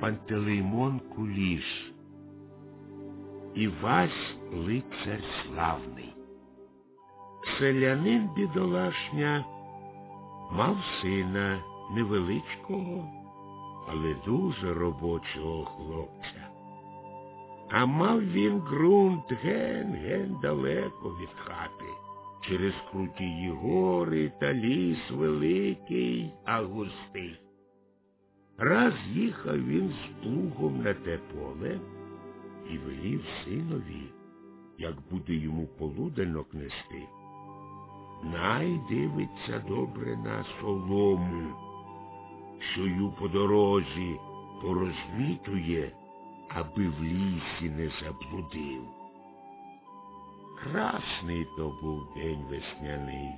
Пантелеймон Куліш. І вась лицар славний. Селянин бідолашня мав сина невеличкого, але дуже робочого хлопця. А мав він ґрунт ген-ген далеко від хати, через крутії гори та ліс великий, а густий. Раз їхав він з плугом на те поле і велів синові, як буде йому полуденок нести. Най дивиться добре на солому, що ю по дорозі порозмітує, аби в лісі не заблудив. Красний то був день весняний.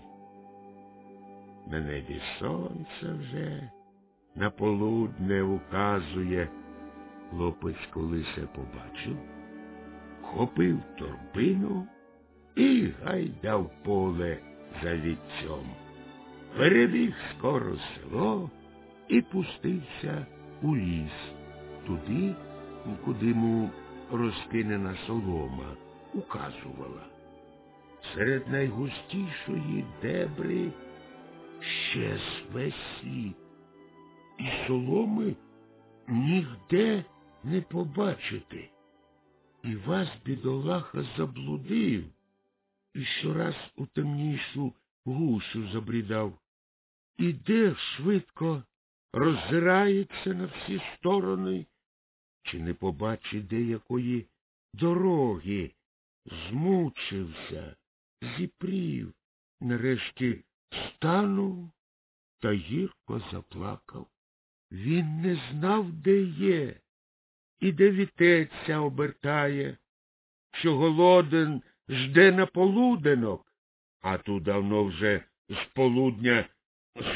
На небі сонце вже на полудне указує. Хлопець, коли се побачив, хопив торбину і гайдав поле за вітцем. Перебіг скоро село і пустився у ліс, туди, куди йому розкинена солома указувала. Серед найгустішої дебри ще весь світ, і соломи нігде не побачити. І вас, бідолаха, заблудив, і щораз у темнішу гущу забрідав. Іде швидко, роззирається на всі сторони, чи не побачить деякої дороги, змучився, зіпрів, нарешті станув та гірко заплакав. Він не знав, де є, і де вітеться обертає, що голоден жде на полуденок, а тут давно вже з полудня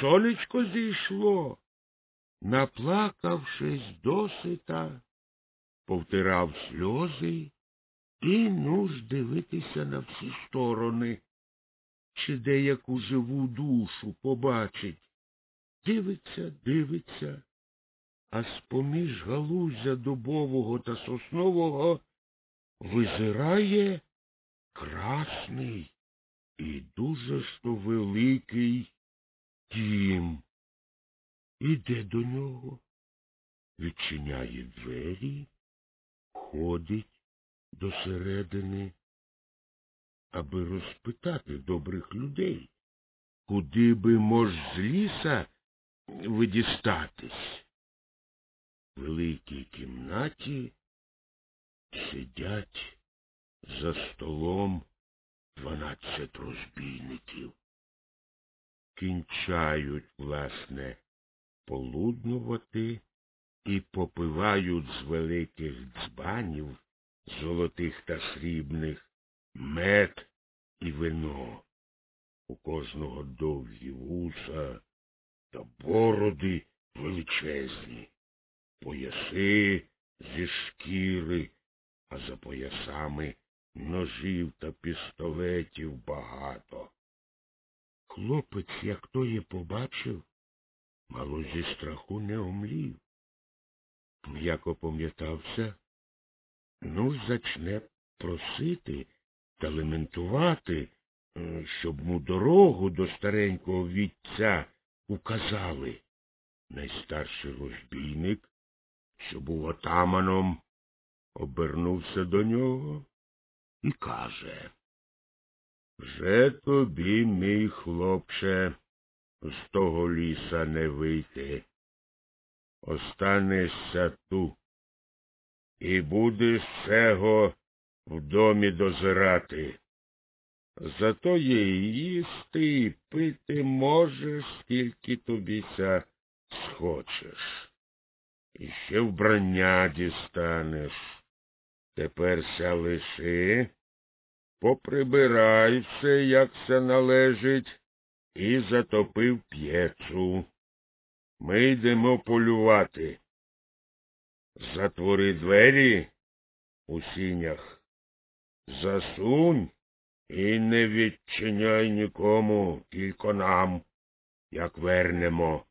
сонечко зійшло. Наплакавшись досита, повтирав сльози і нуж дивитися на всі сторони, чи деяку живу душу побачить. Дивиться, дивиться, а з-поміж галузя дубового та соснового визирає красний і дуже ж то великий дім. Іде до нього, відчиняє двері, ходить до середини, аби розпитати добрих людей, куди би мож з ліса видістатись. Великій кімнаті сидять за столом дванадцять розбійників. Кінчають, власне, полуднувати і попивають з великих дзбанів, золотих та срібних, мед і вино. У кожного довгі вуса та бороди величезні, пояси зі шкіри, а за поясами ножів та пістолетів багато. Хлопець, як то є побачив, мало зі страху не омлів. М'яко пам'ятався, ну, зачне просити та лементувати, щоб му дорогу до старенького вітця указали. Найстарший розбійник, що був отаманом, обернувся до нього і каже Вже тобі, мій хлопче, з того ліса не вийти. Останешся ту і будеш цього в домі дозирати. Зато є їсти і пити можеш, скільки тобіся схочеш. І ще вбрання дістанеш. Тепер ся лиши, поприбирай все, як все належить, і затопив п'єцу. Ми йдемо полювати. Затвори двері у сінях, засунь і не відчиняй нікому, тільки нам, як вернемо.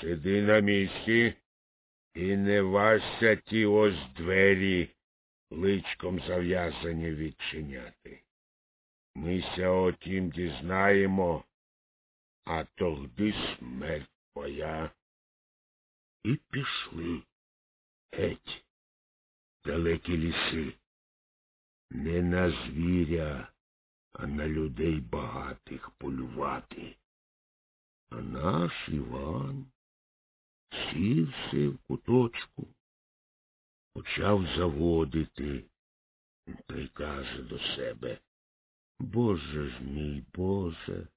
Сиди на місці, І не вася ті ось двері личком зав'язані відчиняти. Мися отім дізнаємо, а тогди смерть твоя. І пішли геть, далекі ліси, не на звіря, а на людей багатих полювати. А наш Іван сівся в куточку, почав заводити, та й каже до себе Боже ж мій, Боже,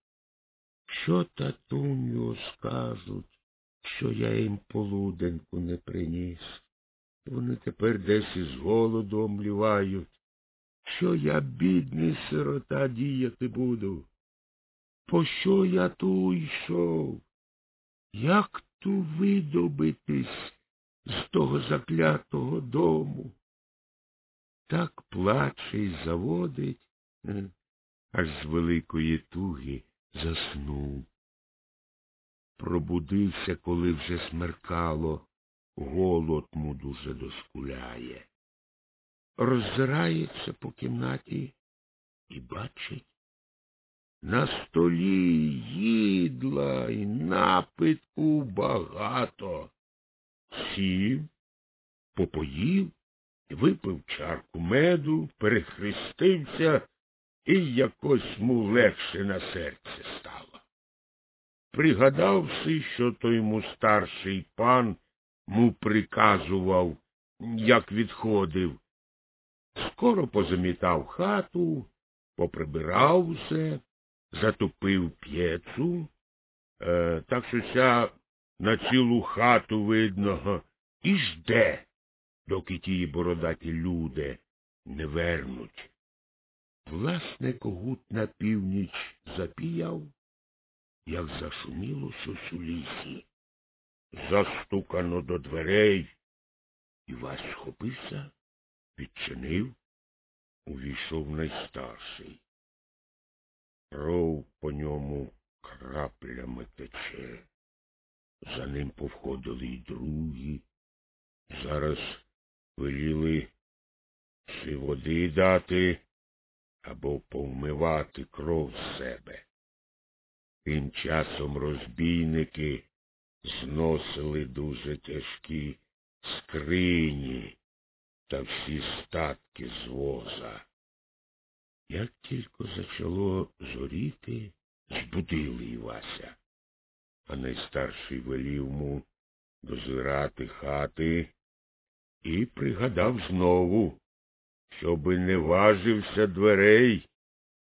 що татуню скажуть, що я їм полуденьку не приніс? Вони тепер десь із голоду омлівають. Що я, бідний сирота, діяти буду? Пощо я ту йшов? Як ту видобитись з того заклятого дому? Так плаче й заводить, е, аж з великої туги заснув. Пробудився, коли вже смеркало, голод му дуже доскуляє. Роззирається по кімнаті і бачить. На столі їдла і напитку багато. Сів, попоїв, випив чарку меду, перехрестився і якось му легше на серце стало. Пригадався, що той йому старший пан му приказував, як відходив. Скоро позамітав хату, поприбирав все, затопив п'єцу, е, так що ся на цілу хату видно і жде, доки ті бородаті люди не вернуть. Власне, когут на північ запіяв, як зашуміло щось у лісі. Застукано до дверей, і вас схопився, відчинив, увійшов найстарший. Кров по ньому краплями тече. За ним повходили й другі. Зараз веліли чи води дати або повмивати кров з себе. Тим часом розбійники зносили дуже тяжкі скрині та всі статки з воза. Як тільки зачало зоріти, збудили Івася, а найстарший велів му дозирати хати і пригадав знову, щоби не важився дверей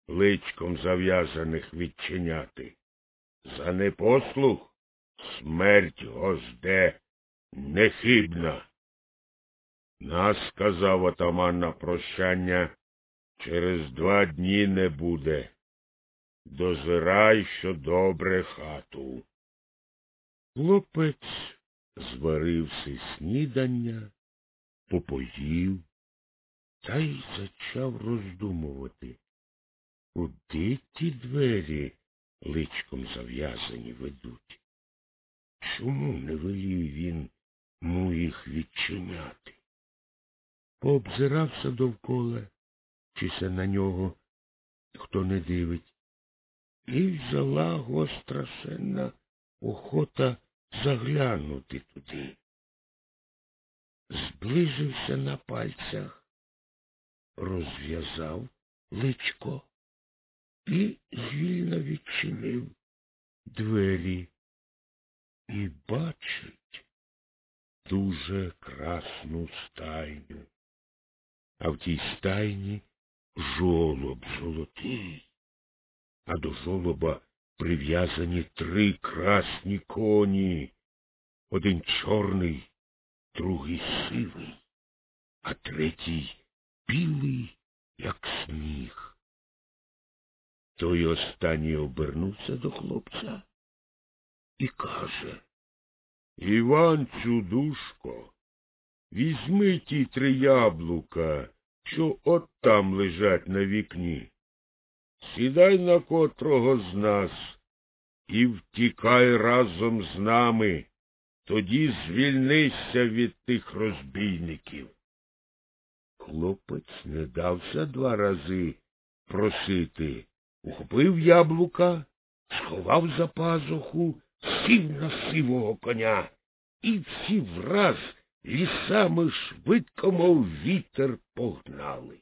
личком зав'язаних відчиняти. За непослух смерть гожде нехибна. Нас, сказав отаман на прощання, через два дні не буде. Дозирай, що добре хату. Хлопець зварився снідання, попоїв та й зачав роздумувати, куди ті двері личком зав'язані ведуть. Чому не велів він му їх відчиняти? Пообзирався довкола, чи се на нього хто не дивить, і взяла го страшенна охота заглянути туди. Зближився на пальцях, розв'язав личко і звільно відчинив двері і бачить дуже красну стайню. А в тій стайні жолоб золотий, а до жолоба прив'язані три красні коні, один чорний, другий сивий, а третій білий, як сніг. Той останній обернувся до хлопця і каже Іван Чудушко, візьми ті три яблука, що от там лежать на вікні. Сідай на котрого з нас і втікай разом з нами, тоді звільнися від тих розбійників. Хлопець не дався два рази просити. Ухопив яблука, сховав за пазуху, сів на сивого коня, і всі враз лісами швидко, мов вітер, погнали.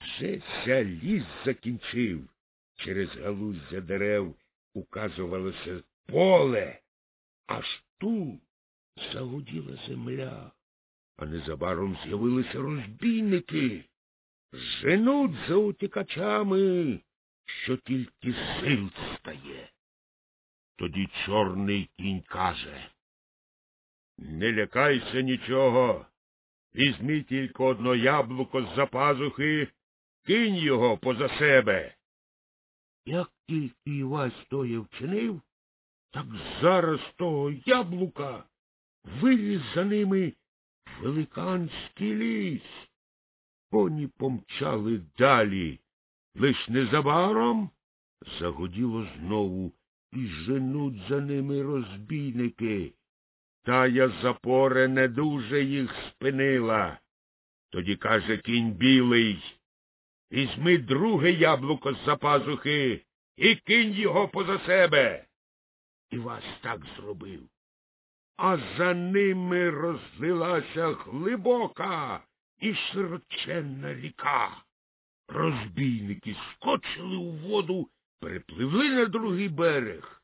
Вже ся ліс закінчив. Через галуздя дерев указувалося поле, аж тут загуділа земля, а незабаром з'явилися розбійники. Женуть за утікачами, що тільки сил стає. Тоді чорний кінь каже Не лякайся нічого. Візьми тільки одно яблуко з за пазухи, кинь його поза себе. Як тільки Івась тоє вчинив, так зараз того яблука виліз за ними великанський ліс. Коні помчали далі. Лиш незабаром загоділо знову і женуть за ними розбійники. Тая запора не дуже їх спинила. Тоді каже кінь білий Візьми друге яблуко з за пазухи і кинь його поза себе. І вас так зробив. А за ними розлилася глибока і широченна ріка. Розбійники скочили у воду, перепливли на другий берег.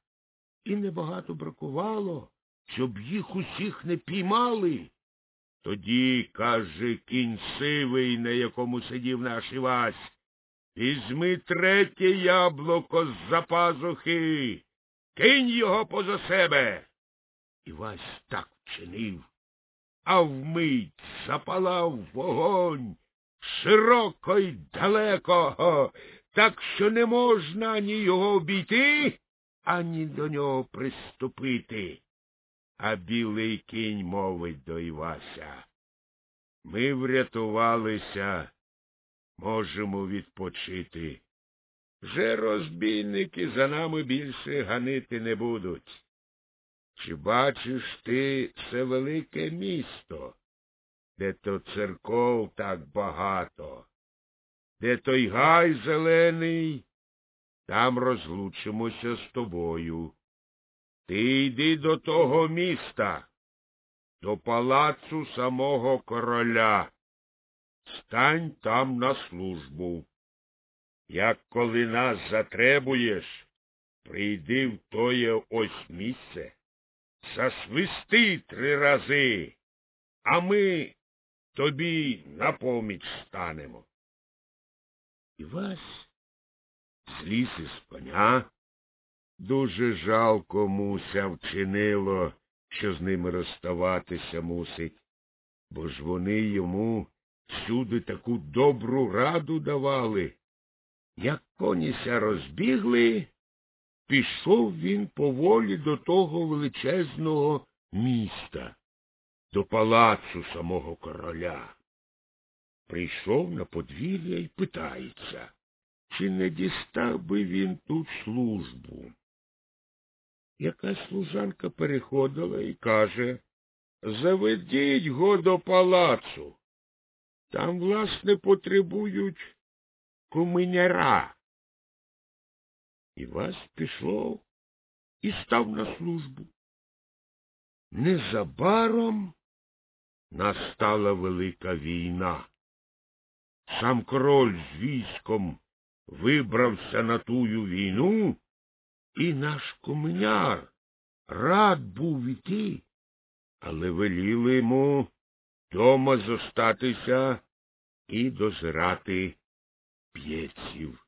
І небагато бракувало, щоб їх усіх не піймали. Тоді, каже кінь сивий, на якому сидів наш Івась, візьми третє яблуко з за пазухи, кинь його поза себе. Івась так вчинив, а вмить запалав вогонь широко й далеко, так що не можна ані його обійти, ані до нього приступити. А білий кінь мовить до Івася. Ми врятувалися, можемо відпочити. Вже розбійники за нами більше ганити не будуть. Чи бачиш ти це велике місто, де то церков так багато, де той гай зелений, там розлучимося з тобою. Ти йди до того міста, до палацу самого короля. Стань там на службу. Як коли нас затребуєш, прийди в тоє ось місце, засвисти три рази, а ми тобі на поміч станемо. Івась зліз із коня, Дуже жалко муся вчинило, що з ними розставатися мусить, бо ж вони йому всюди таку добру раду давали. Як коніся розбігли, пішов він поволі до того величезного міста, до палацу самого короля. Прийшов на подвір'я і питається, чи не дістав би він тут службу. Якась служанка переходила і каже Заведіть го до палацу. Там, власне, потребують куминяра. І вас пішов і став на службу. Незабаром настала велика війна. Сам король з військом вибрався на тую війну і наш комуняр рад був іти, але веліли йому дома зостатися і дозирати п'єців.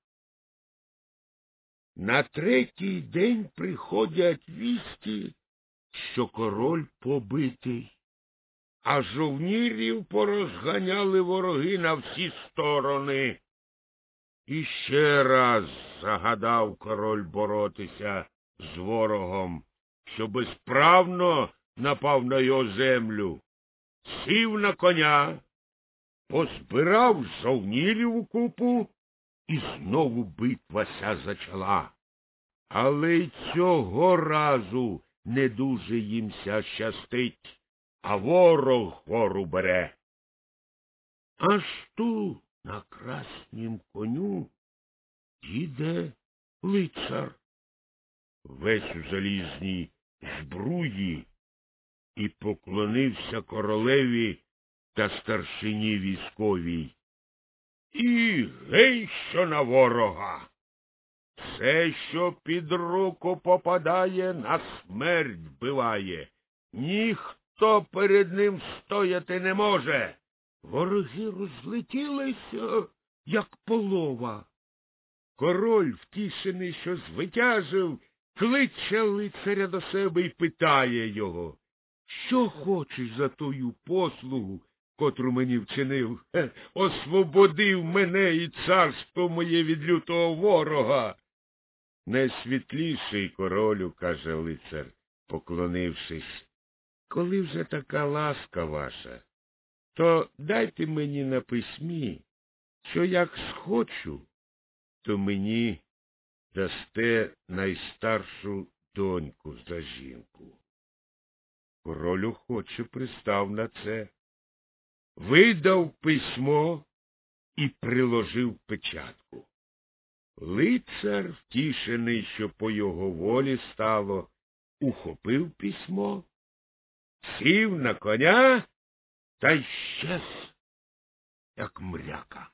На третій день приходять вісті, що король побитий, а жовнірів порозганяли вороги на всі сторони. І ще раз загадав король боротися з ворогом, що безправно напав на його землю, сів на коня, позбирав жовнірів у купу, і знову битва ся зачала. Але й цього разу не дуже їмся щастить, а ворог гору бере. Аж ту на краснім коню їде лицар, весь у залізній збруї, і поклонився королеві та старшині військовій. І гей, що на ворога. Все, що під руку попадає, на смерть биває. Ніхто перед ним стояти не може. Вороги розлетілися, як полова. Король, втішений, що звитяжив, кличе лицаря до себе і питає його, що хочеш за тою послугу, котру мені вчинив, Хе, освободив мене і царство моє від лютого ворога. Найсвітліший королю, каже лицар, поклонившись, коли вже така ласка ваша, то дайте мені на письмі, що як схочу, то мені дасте найстаршу доньку за жінку. Король охоче пристав на це, видав письмо і приложив печатку. Лицар, втішений, що по його волі стало, ухопив письмо, сів на коня та щез, як мряка.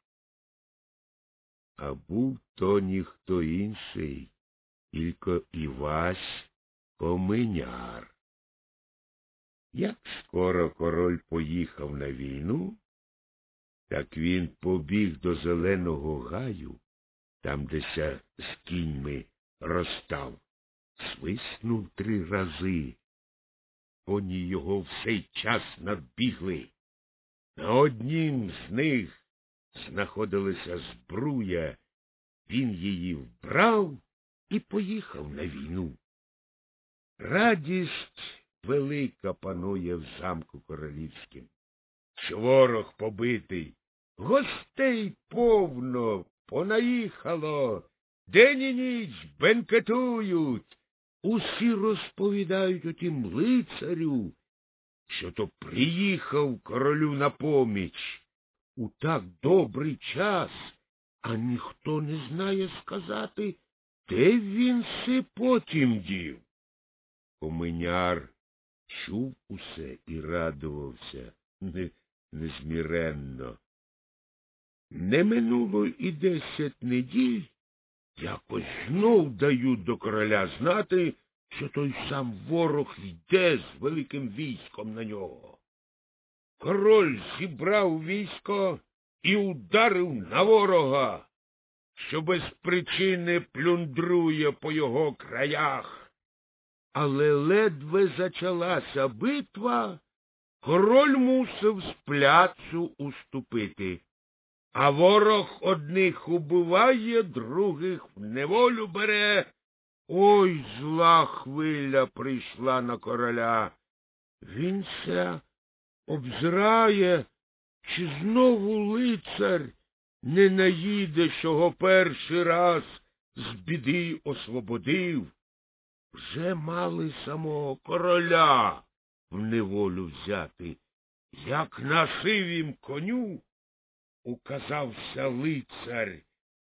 А був то ніхто інший, тільки Івась Коминяр. Як скоро король поїхав на війну, так він побіг до зеленого гаю, там, деся з кіньми розстав, свиснув три рази. Коні його в цей час надбігли. На однім з них знаходилася збруя, він її вбрав і поїхав на війну. Радість велика панує в замку королівським, що побитий, гостей повно понаїхало, день і ніч бенкетують. Усі розповідають отім лицарю, що то приїхав королю на поміч у так добрий час, а ніхто не знає сказати, де він си потім дів. Коминяр чув усе і радувався не, незміренно. Не минуло і десять неділь, якось знов дають до короля знати, що той сам ворог йде з великим військом на нього. Король зібрав військо і ударив на ворога, що без причини плюндрує по його краях. Але ледве зачалася битва, король мусив з пляцу уступити. А ворог одних убиває, других в неволю бере. Ой, зла хвиля прийшла на короля. Він ся обзирає, чи знову лицар не наїде, що перший раз з біди освободив. Вже мали самого короля в неволю взяти, як на сивім коню указався лицар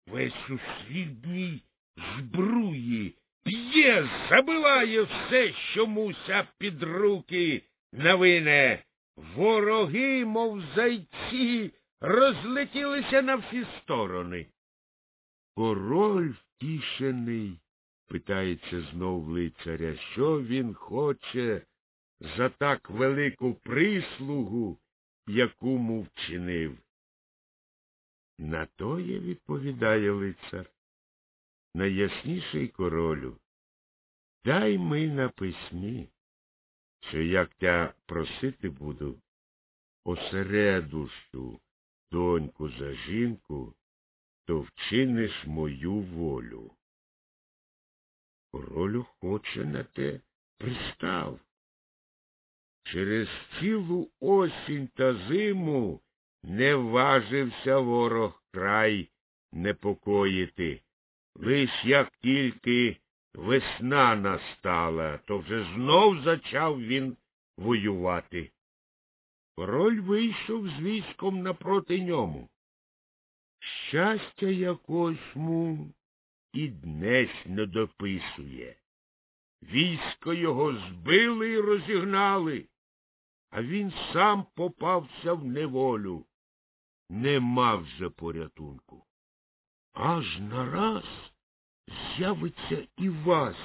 весь у срібній збруї, п'є, забиває все, що муся під руки навине. Вороги, мов зайці, розлетілися на всі сторони. Король втішений, питається знов лицаря, що він хоче за так велику прислугу, яку му вчинив. На тоє відповідає лицар. Найясніший королю. Дай ми на письмі, що як я просити буду осередущу доньку за жінку, то вчиниш мою волю. Король охоче на те пристав. Через цілу осінь та зиму не важився ворог край непокоїти. Лиш як тільки весна настала, то вже знов зачав він воювати. Король вийшов з військом напроти ньому. Щастя якось му і днесь не дописує. Військо його збили і розігнали, а він сам попався в неволю. Не мав же порятунку. Аж нараз з'явиться і вас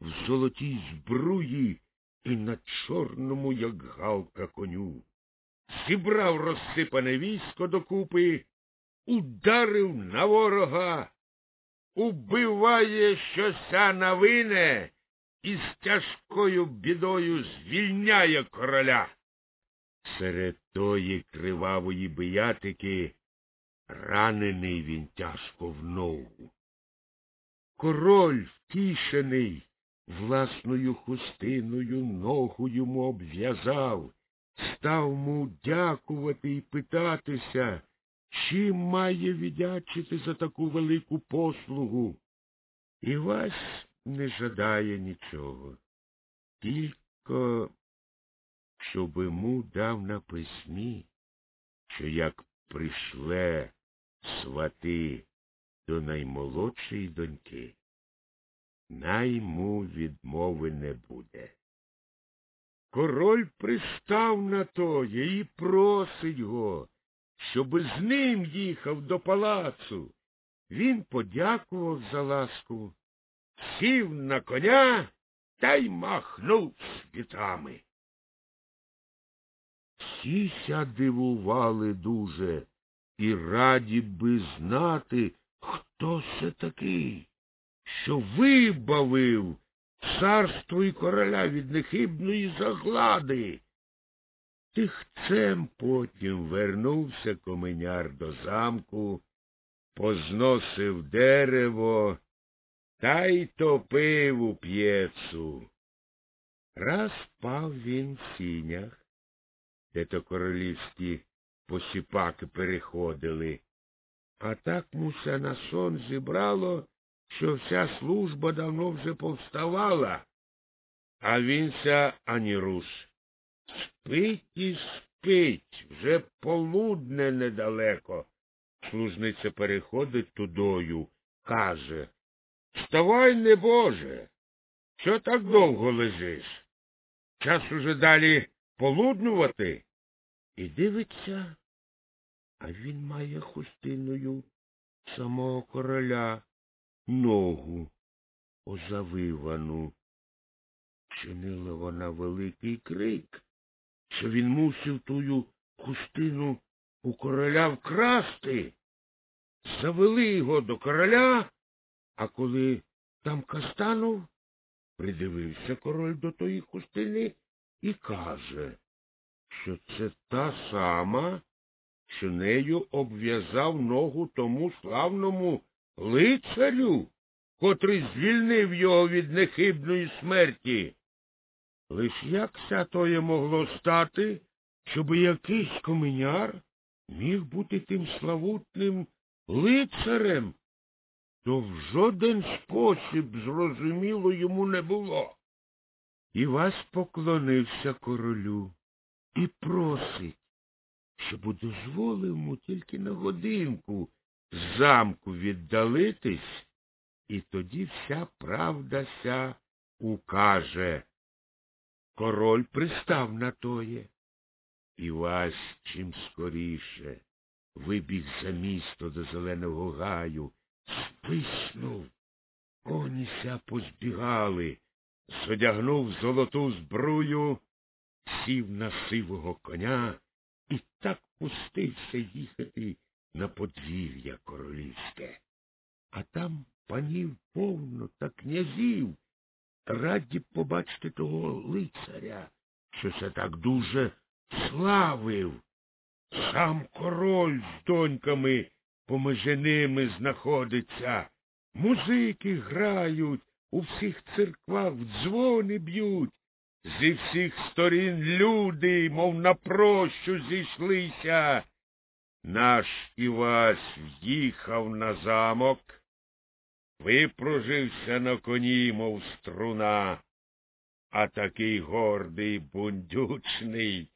в золотій збруї і на чорному, як галка коню. Зібрав розсипане військо докупи, ударив на ворога, убиває щося навине і з тяжкою бідою звільняє короля. Серед тої кривавої биятики ранений він тяжко в ногу. Король, втішений, власною хустиною ногу йому обв'язав, став му дякувати і питатися, чим має віддячити за таку велику послугу. І вас не жадає нічого. Тільки, щоб йому дав на письмі, що як прийшле свати до наймолодшої доньки, найму відмови не буде. Король пристав на то і просить го, щоб з ним їхав до палацу. Він подякував за ласку, сів на коня та й махнув світами. Всі ся дивували дуже і раді би знати, хто це такий, що вибавив царство і короля від нехибної заглади. Тихцем потім вернувся коменяр до замку, позносив дерево та й топив у п'єцу. Раз пав він в сінях, де то королівські посіпаки переходили, а так муся на сон зібрало, що вся служба давно вже повставала, а вінся ані руш. Спить і спить, вже полудне недалеко. Служниця переходить тудою, каже Вставай, небоже, що так довго лежиш? Час уже далі полуднувати? І дивиться, а він має хустиною самого короля ногу озавивану. Чинила вона великий крик, що він мусив тую хустину у короля вкрасти. Завели його до короля, а коли там кастанув, придивився король до тої хустини і каже, що це та сама, що нею обв'язав ногу тому славному лицарю, котрий звільнив його від нехибної смерті. Лиш як ся тоє могло стати, щоб якийсь коміняр міг бути тим славутним лицарем, то в жоден спосіб зрозуміло йому не було. І вас поклонився королю і просить, щоб дозволив йому тільки на годинку замку віддалитись, і тоді вся правда ся укаже. Король пристав на тоє. І вас чим скоріше вибіг за місто до зеленого гаю, списнув, коніся позбігали, зодягнув золоту збрую, сів на сивого коня і так пустився їхати на подвір'я королівське. А там панів повно та князів, раді побачити того лицаря, що це так дуже славив. Сам король з доньками поміж ними знаходиться. Музики грають, у всіх церквах дзвони б'ють. Зі всіх сторін люди, мов на прощу, зійшлися. Наш Івась в'їхав на замок, випружився на коні, мов струна, а такий гордий, бундючний,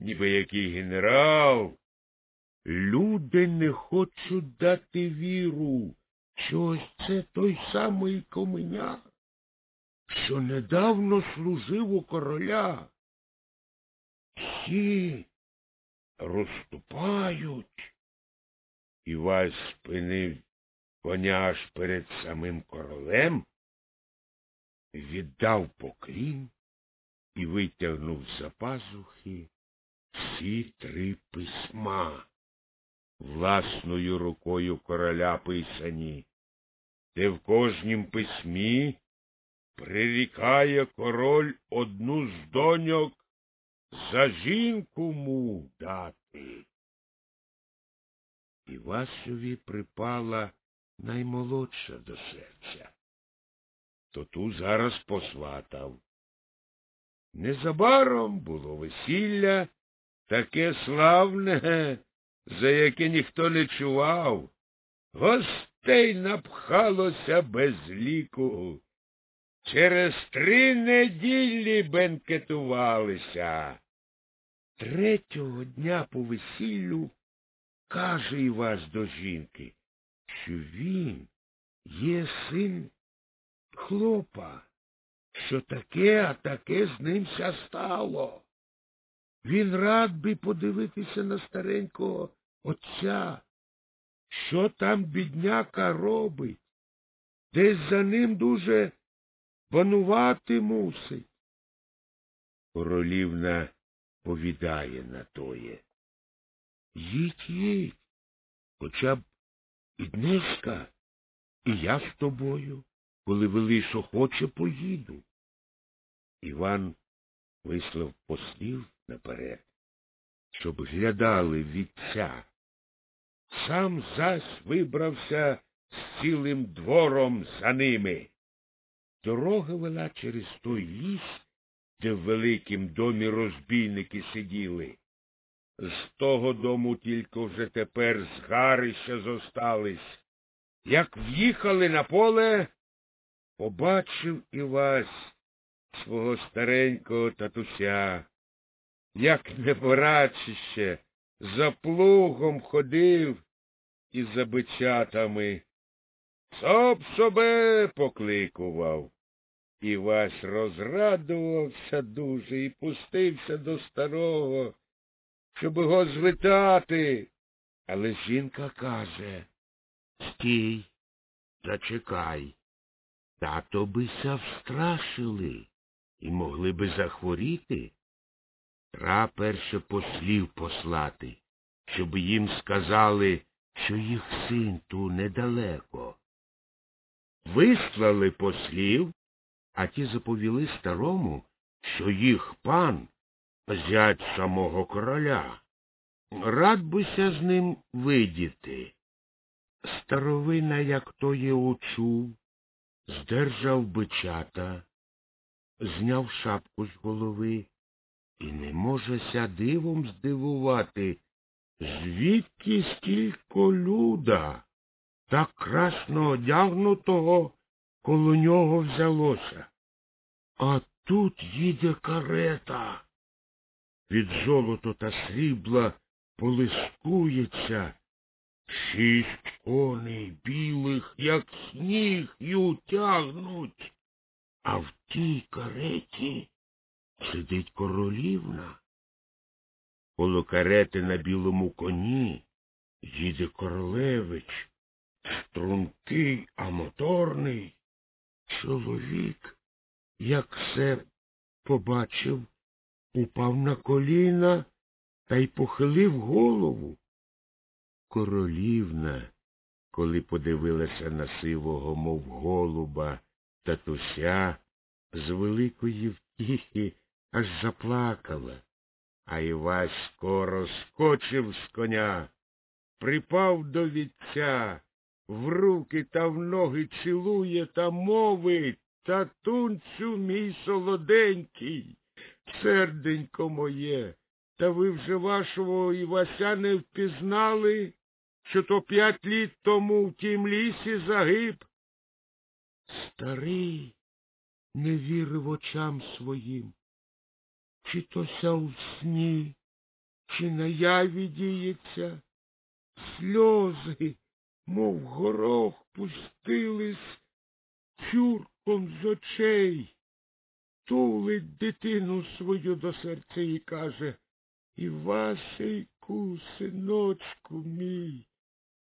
ніби який генерал. Люди не хочуть дати віру, що ось це той самий коменяк, що недавно служив у короля. Всі розступають. Івась спинив коня аж перед самим королем, віддав поклін і витягнув за пазухи всі три письма, власною рукою короля писані, де в кожнім письмі прирікає король одну з доньок за жінку му дати. Івасові припала наймолодша до серця. То ту зараз посватав. Незабаром було весілля таке славне, за яке ніхто не чував. Гостей напхалося без ліку. Через три неділі бенкетувалися. Третього дня по весіллю каже Івас до жінки, що він є син хлопа, що таке, а таке з ним ся стало. Він рад би подивитися на старенького отця, що там бідняка робить, десь за ним дуже панувати мусить. Королівна повідає на тоє. Їдь, їдь, хоча б і днеска, і я з тобою, коли вели, що хоче, поїду. Іван вислав послів наперед, щоб глядали вітця. Сам зась вибрався з цілим двором за ними. Дорога вела через той ліс, де в великім домі розбійники сиділи. З того дому тільки вже тепер згарища зостались. Як в'їхали на поле, побачив Івась свого старенького татуся, як неборачище, за плугом ходив і за бичатами. Соб собе покликував. Івась розрадувався дуже і пустився до старого щоб його звитати. Але жінка каже Стій, зачекай. Тато бися встрашили і могли би захворіти. Тра перше послів послати, щоб їм сказали, що їх син ту недалеко. Вислали послів, а ті заповіли старому, що їх пан зять самого короля. Рад бися з ним видіти. Старовина, як то є учув, здержав бичата, зняв шапку з голови і не можеся дивом здивувати, звідки стільки люда, так красно одягнутого коло нього взялося. А тут їде карета від золоту та срібла полискується. Шість коней білих, як сніг, й тягнуть, а в тій кареті сидить королівна. Коло карети на білому коні їде королевич, стрункий, а моторний. Чоловік, як все побачив, упав на коліна та й похилив голову. Королівна, коли подивилася на сивого, мов голуба, татуся, з великої втіхи аж заплакала, а Івась скоро скочив з коня, припав до вітця, в руки та в ноги цілує та мовить Татунцю мій солоденький серденько моє, та ви вже вашого Івася не впізнали, що то п'ять літ тому в тім лісі загиб. Старий не вірив очам своїм. Чи то ся у сні, чи наяві діється, сльози, мов горох, пустились чурком з очей, тулить дитину свою до серця і каже Івасейку, синочку мій,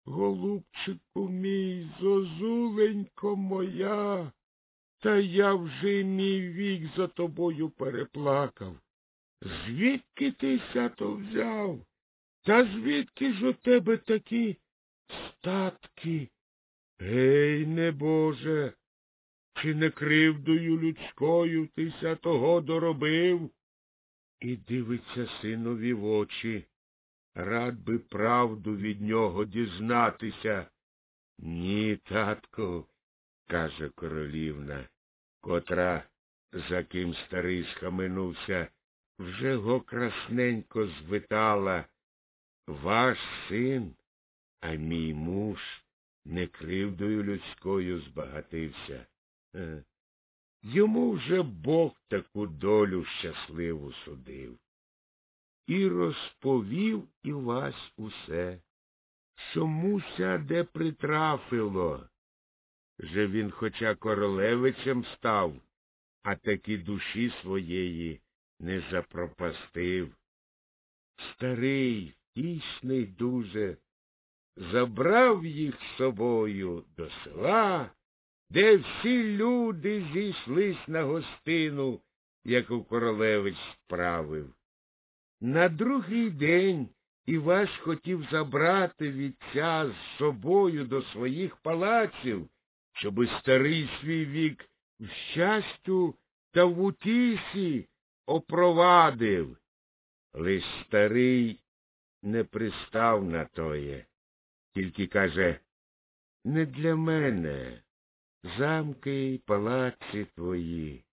голубчику мій, зозуленько моя, та я вже мій вік за тобою переплакав. Звідки ти сято взяв? Та звідки ж у тебе такі статки? Гей, небоже, чи не кривдою людською ти ся того доробив? І дивиться синові в очі. Рад би правду від нього дізнатися. Ні, татку, каже королівна, котра, за ким старий схаменувся, вже го красненько звитала. Ваш син, а мій муж не кривдою людською збагатився. Е, Йому вже Бог таку долю щасливу судив. І розповів Івась усе, що муся де притрафило. Же він хоча королевичем став, а таки душі своєї не запропастив. Старий, тісний дуже, забрав їх з собою до села, де всі люди зійшлись на гостину, яку королевич справив. На другий день Івась хотів забрати вітця з собою до своїх палаців, щоби старий свій вік в щастю та в утісі опровадив. Лиш старий не пристав на тоє, тільки каже не для мене замки й палаці твої.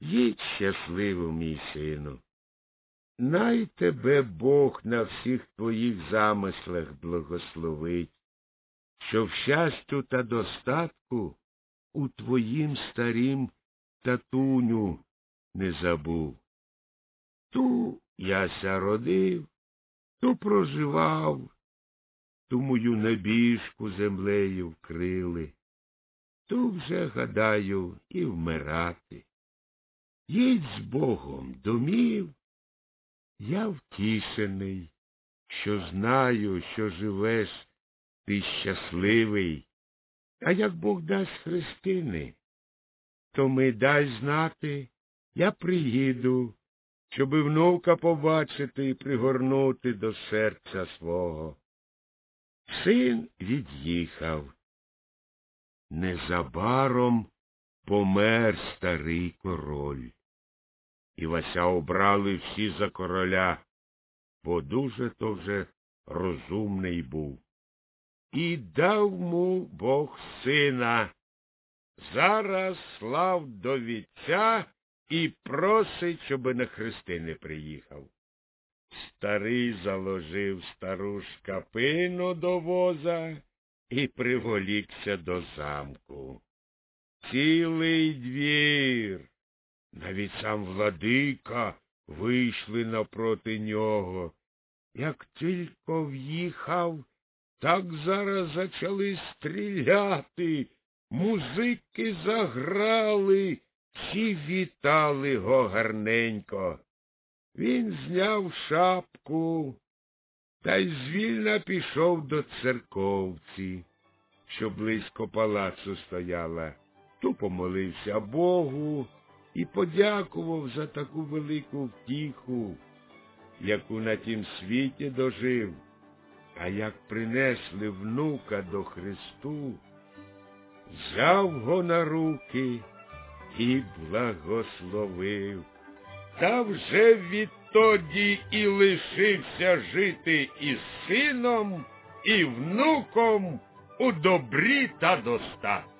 Їдь щасливо, мій сину. Най тебе Бог на всіх твоїх замислах благословить, що в щастю та достатку у твоїм старім татуню не забув. Ту яся родив, ту проживав, ту мою небіжку землею вкрили. Ту вже, гадаю, і вмирати. Їдь з Богом домів. Я втішений, що знаю, що живеш ти щасливий, а як Бог дасть Христини, то ми дай знати, я приїду, щоби внука побачити і пригорнути до серця свого. Син від'їхав. Незабаром помер старий король. І Вася обрали всі за короля, бо дуже то вже розумний був. І дав му Бог сина. Зараз слав до вітця і просить, щоби на хрестини приїхав. Старий заложив стару шкапину до воза і приволікся до замку. Цілий двір, навіть сам владика вийшли напроти нього. Як тільки в'їхав, так зараз зачали стріляти, музики заграли, всі вітали го гарненько. Він зняв шапку, та й звільна пішов до церковці, що близько палацу стояла. Ту помолився Богу і подякував за таку велику втіху, яку на тім світі дожив. А як принесли внука до Христу, взяв го на руки і благословив. Та вже відтоді і лишився жити із сином, і внуком у добрі та достатку.